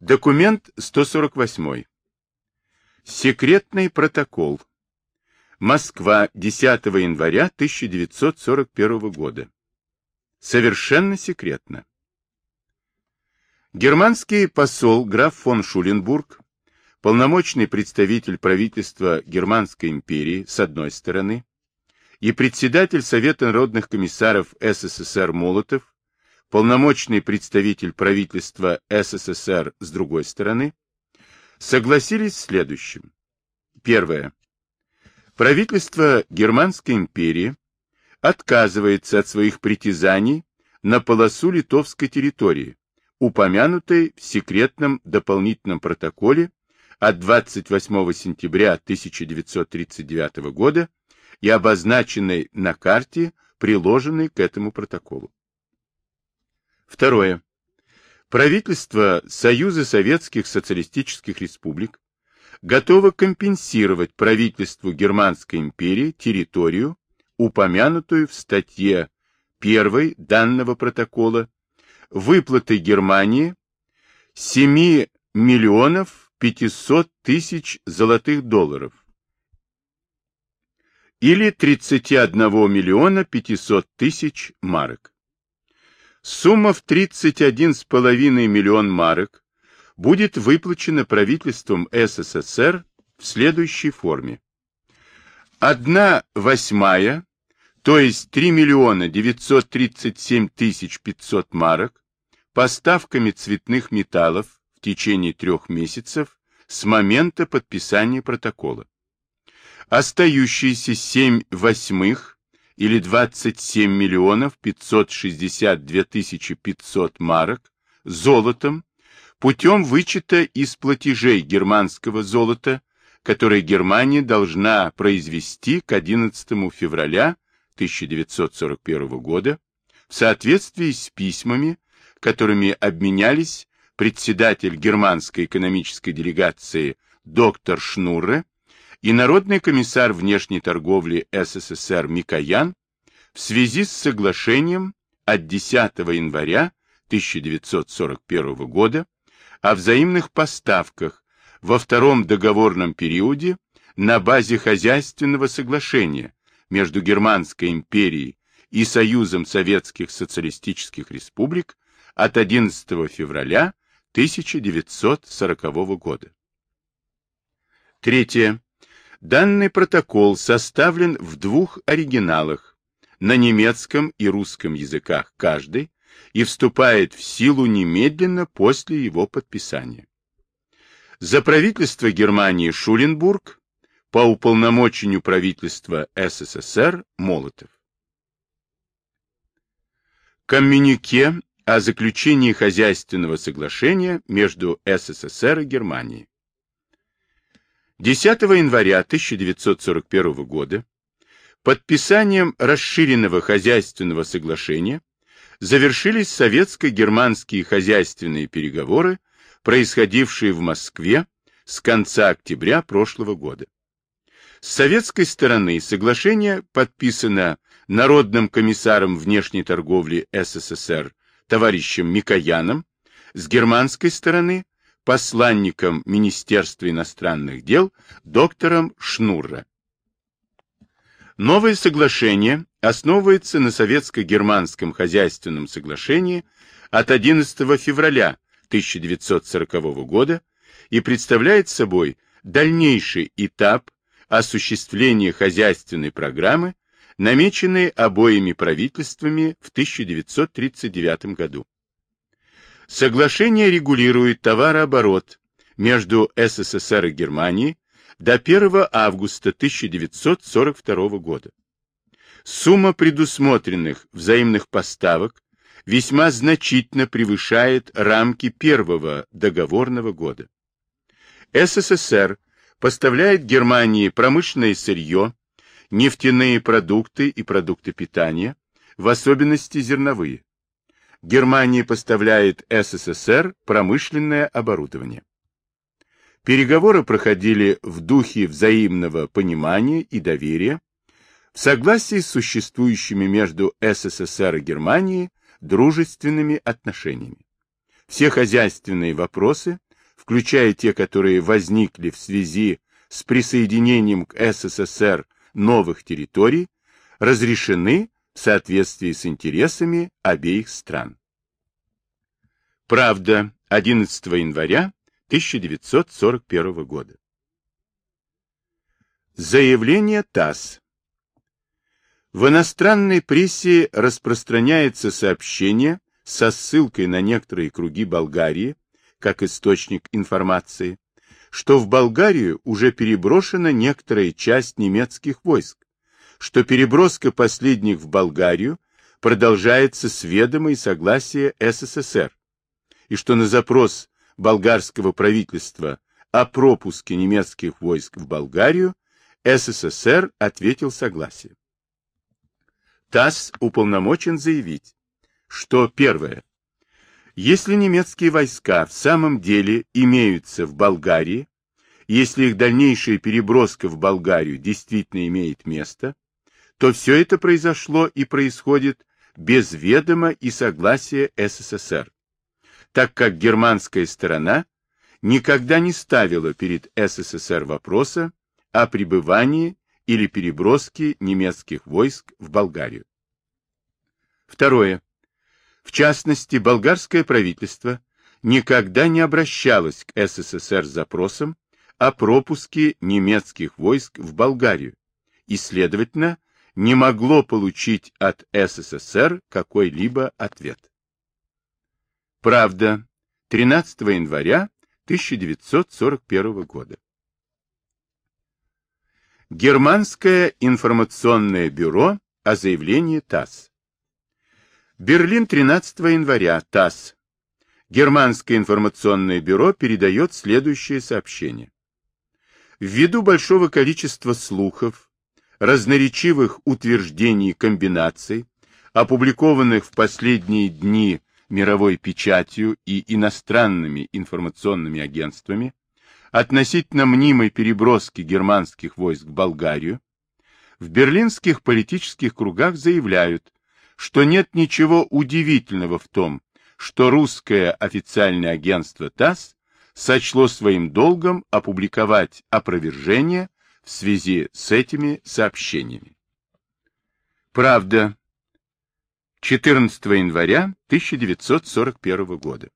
Документ 148. Секретный протокол. Москва, 10 января 1941 года. Совершенно секретно. Германский посол граф фон Шуленбург, полномочный представитель правительства Германской империи с одной стороны и председатель Совета народных комиссаров СССР Молотов, полномочный представитель правительства СССР с другой стороны, согласились в следующем. Первое. Правительство Германской империи отказывается от своих притязаний на полосу литовской территории, упомянутой в секретном дополнительном протоколе от 28 сентября 1939 года и обозначенной на карте, приложенной к этому протоколу. Второе. Правительство Союза Советских Социалистических Республик готово компенсировать правительству Германской империи территорию, упомянутую в статье 1 данного протокола, выплатой Германии 7 миллионов 500 тысяч золотых долларов или 31 миллиона 500 тысяч марок. Сумма в 31,5 миллион марок будет выплачена правительством СССР в следующей форме. Одна восьмая, то есть 3 миллиона 937 тысяч 500 марок, поставками цветных металлов в течение трех месяцев с момента подписания протокола. Остающиеся 7 восьмых или 27 миллионов 562 тысячи 500 марок золотом путем вычета из платежей германского золота, которые Германия должна произвести к 11 февраля 1941 года в соответствии с письмами, которыми обменялись председатель германской экономической делегации доктор Шнурре и Народный комиссар внешней торговли СССР Микоян в связи с соглашением от 10 января 1941 года о взаимных поставках во втором договорном периоде на базе хозяйственного соглашения между Германской империей и Союзом Советских Социалистических Республик от 11 февраля 1940 года. Третье. Данный протокол составлен в двух оригиналах, на немецком и русском языках каждый, и вступает в силу немедленно после его подписания. За правительство Германии Шуленбург, по уполномочению правительства СССР Молотов. Коммюнике о заключении хозяйственного соглашения между СССР и Германией. 10 января 1941 года подписанием расширенного хозяйственного соглашения завершились советско-германские хозяйственные переговоры, происходившие в Москве с конца октября прошлого года. С советской стороны соглашение подписано Народным комиссаром внешней торговли СССР товарищем Микояном, с германской стороны посланником Министерства иностранных дел доктором Шнурра. Новое соглашение основывается на советско-германском хозяйственном соглашении от 11 февраля 1940 года и представляет собой дальнейший этап осуществления хозяйственной программы, намеченной обоими правительствами в 1939 году. Соглашение регулирует товарооборот между СССР и Германией до 1 августа 1942 года. Сумма предусмотренных взаимных поставок весьма значительно превышает рамки первого договорного года. СССР поставляет Германии промышленное сырье, нефтяные продукты и продукты питания, в особенности зерновые. Германия поставляет СССР промышленное оборудование. Переговоры проходили в духе взаимного понимания и доверия, в согласии с существующими между СССР и Германией дружественными отношениями. Все хозяйственные вопросы включая те, которые возникли в связи с присоединением к СССР новых территорий, разрешены в соответствии с интересами обеих стран. Правда, 11 января 1941 года. Заявление ТАСС. В иностранной прессе распространяется сообщение со ссылкой на некоторые круги Болгарии, как источник информации, что в Болгарию уже переброшена некоторая часть немецких войск, что переброска последних в Болгарию продолжается с ведома и согласия СССР, и что на запрос болгарского правительства о пропуске немецких войск в Болгарию СССР ответил согласием. ТАСС уполномочен заявить, что первое. Если немецкие войска в самом деле имеются в Болгарии, если их дальнейшая переброска в Болгарию действительно имеет место, то все это произошло и происходит без ведома и согласия СССР, так как германская сторона никогда не ставила перед СССР вопроса о пребывании или переброске немецких войск в Болгарию. Второе. В частности, болгарское правительство никогда не обращалось к СССР с запросом о пропуске немецких войск в Болгарию и, следовательно, не могло получить от СССР какой-либо ответ. Правда. 13 января 1941 года. Германское информационное бюро о заявлении ТАСС. Берлин 13 января. ТАСС. Германское информационное бюро передает следующее сообщение. Ввиду большого количества слухов, разноречивых утверждений комбинаций, опубликованных в последние дни мировой печатью и иностранными информационными агентствами, относительно мнимой переброски германских войск в Болгарию, в берлинских политических кругах заявляют, что нет ничего удивительного в том, что русское официальное агентство ТАСС сочло своим долгом опубликовать опровержение в связи с этими сообщениями. Правда. 14 января 1941 года.